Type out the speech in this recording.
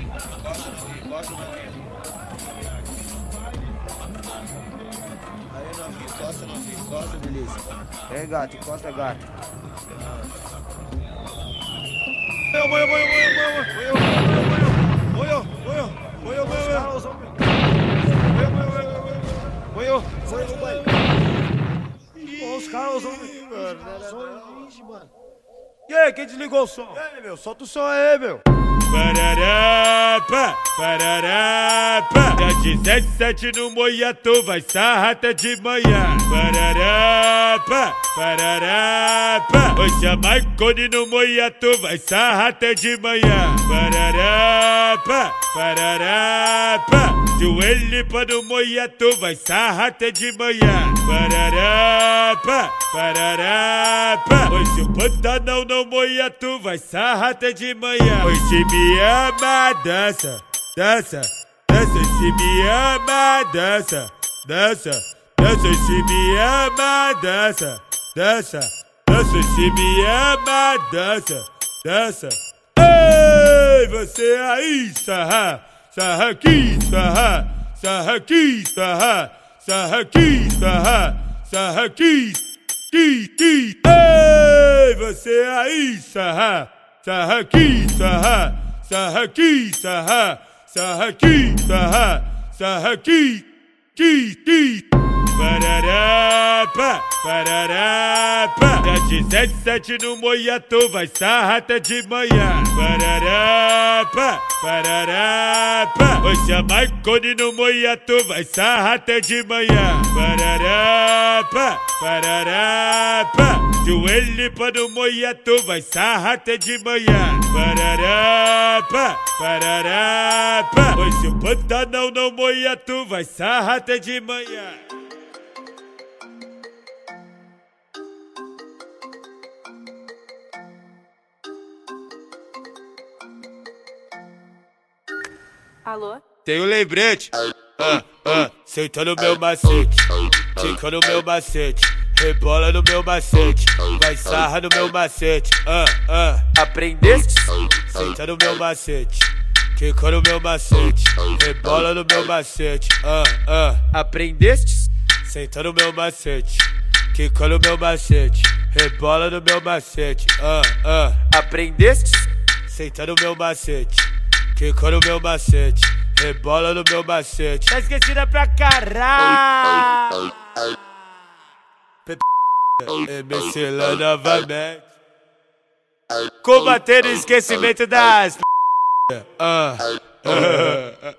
Encosta na minha. Aí, novinho, encosta, novinho, encosta, beleza. É, gato, encosta, gato. Moio, moio, moio, moio, moio, moio, moio, moio, moio, moio, moio, moio, moio, moio, os caras, homem. mano. E aí, quem desligou o som? E aí, meu, solta o som aí, meu. Pararapa, pararapa Dia 17 no Moiato vai sarra até de manhã. Pararapa, pararapa Hoje a Marconi no Moiato vai sarra até de manhã. Pararapa, pararapa Joelho para no Moiato vai sarra até de manhã. Pararapa, pararapa Hoje o Pantanal no Moiato vai sarra até de manhã. Hoje me ama, dança, dança, dança, se me ama, dança, dança, dança, se me ama, dança, dança, dança, se me ama, dança, dança. Ei, você aí, sarra, sarra aqui, sarra, sarra aqui, sarra, sarra aqui, sarra, sarra aqui, qui, qui. Ei, você aí, sarra, sarra aqui, sarra sarra aqui, sarra, sarra aqui, sarra, sarra aqui, qui, qui. Pararapa, pararapa Dia 17 no Moiatô vai sarra até de manhã. Pararapa, pararapa. Hoje a Marconi no Moiatô vai sarra até de manhã. Pararapa, pararapa. Joelho para no Moiatô vai sarra até de manhã. Pararapa, pararapa Hoje o Pantanal no Moiatô vai sarra até de manhã Alô? Tem um lembrete. Ah, ah, senta no meu macete. Fica no meu macete. Rebola no meu macete. Vai sarra no meu macete. Ah, ah. Aprendeste? Senta no meu macete. Fica no meu macete. Rebola no meu macete. Ah, ah. Aprendeste? Senta no meu macete. Fica no meu macete. Rebola no meu macete. Ah, ah. Aprendeste? Senta no meu macete. Fica no meu macete, rebola no meu macete. Tá esquecida pra caralho. Lá novamente. Combater o esquecimento das. Ah. Ah.